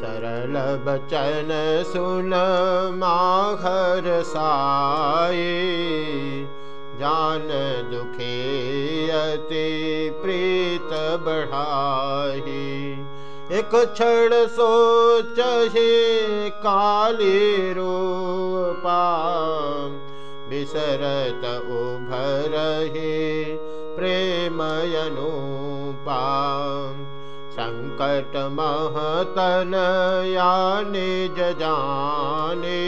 सरल बचन सुन माघर साई जान दुखे अति प्रीत बढ़ाही। एक क्षण सोच काली रूपा विसरत उभरहि प्रेमयनुपा सङ्कट जाने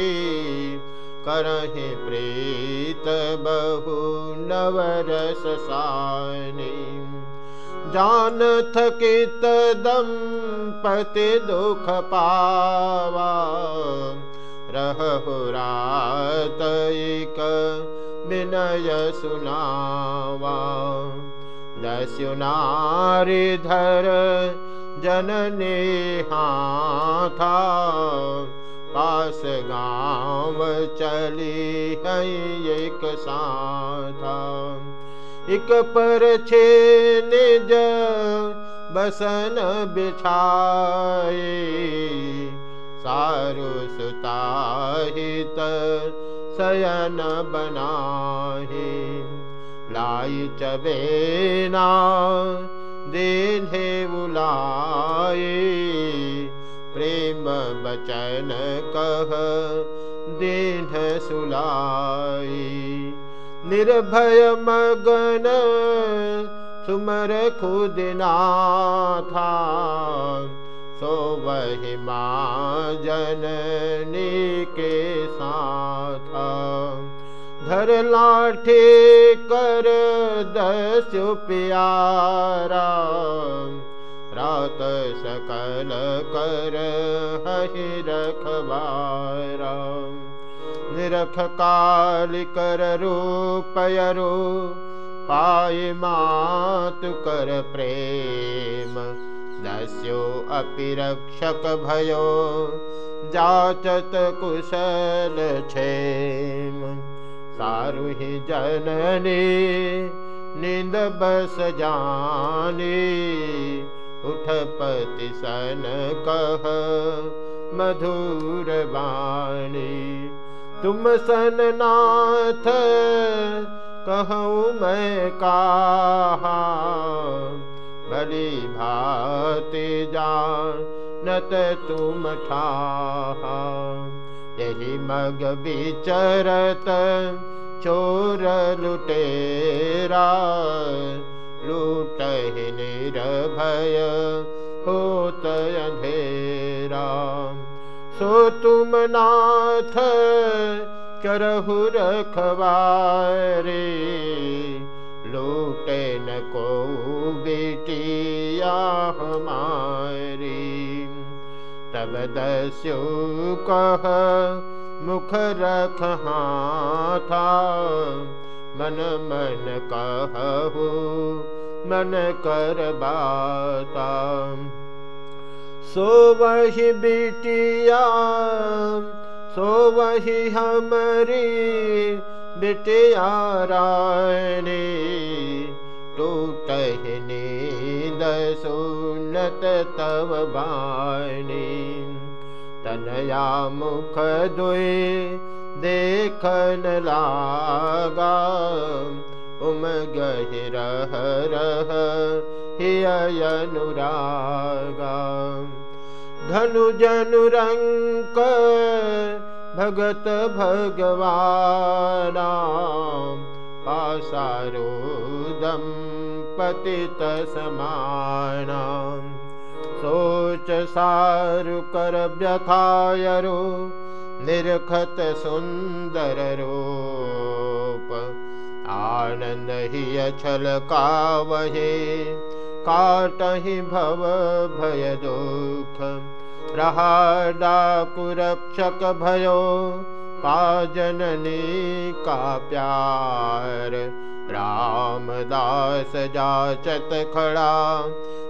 करहि प्रीत बहु नवरससानि जान थकित दम्पति दुख पावा। रहहुरातैक विनय सुनावा दस्यु नारिधर जनने हाथा पास गाँव चली है एक साथा। एक पर छे निज बसन बिछाए, सारु सुताहित शयन बनाहि लाई चबेना देहे बुलाए प्रेम बचन कह दीन सुलाई निर्भय मगन सुमर खुदना था सो वही माँ जननी के धर लाठे कर दस प्यारा। रात सकल कर हहि रखबारा निरख काल कर रूपयरो पाय मात कर प्रेम। दस्यो अपि रक्षक भयो जाचत कुशल क्षेम सारुहि जननी निंद बस जानी। उठपति सन कह मधुर वाणी तुम सन नाथ कहूँ मैं कहा। भली भाति जानत तुम ठाहा यही मग विचरत चोर लुटेरा लूट ही निर्भय होत अंधेरा। सो तुम नाथ करहु रखवारे लूटे न को बेटिया हमारी दस्यु मुख रख मन मन कहु मन कर बाता। सो वही बेटिया सो वही हमारी बिटिया रानी। टूटहि नींद सुनत तव बानी तनया मुख दुई देखन लागा उम गहि रह रह अनुरागा धनु जनु रंक भगत भगवाना। पासारोदं पतित समाना सारु कर व्यथायरो निर्खत सुन्दर रूप आनन्द हि अछल कावहे काटहि भव भय दुख। रहा डाकुरक्षक भयो जननी का प्यार रामदास जाचत खड़ा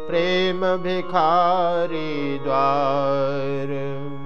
प्रेम भिखारी द्वार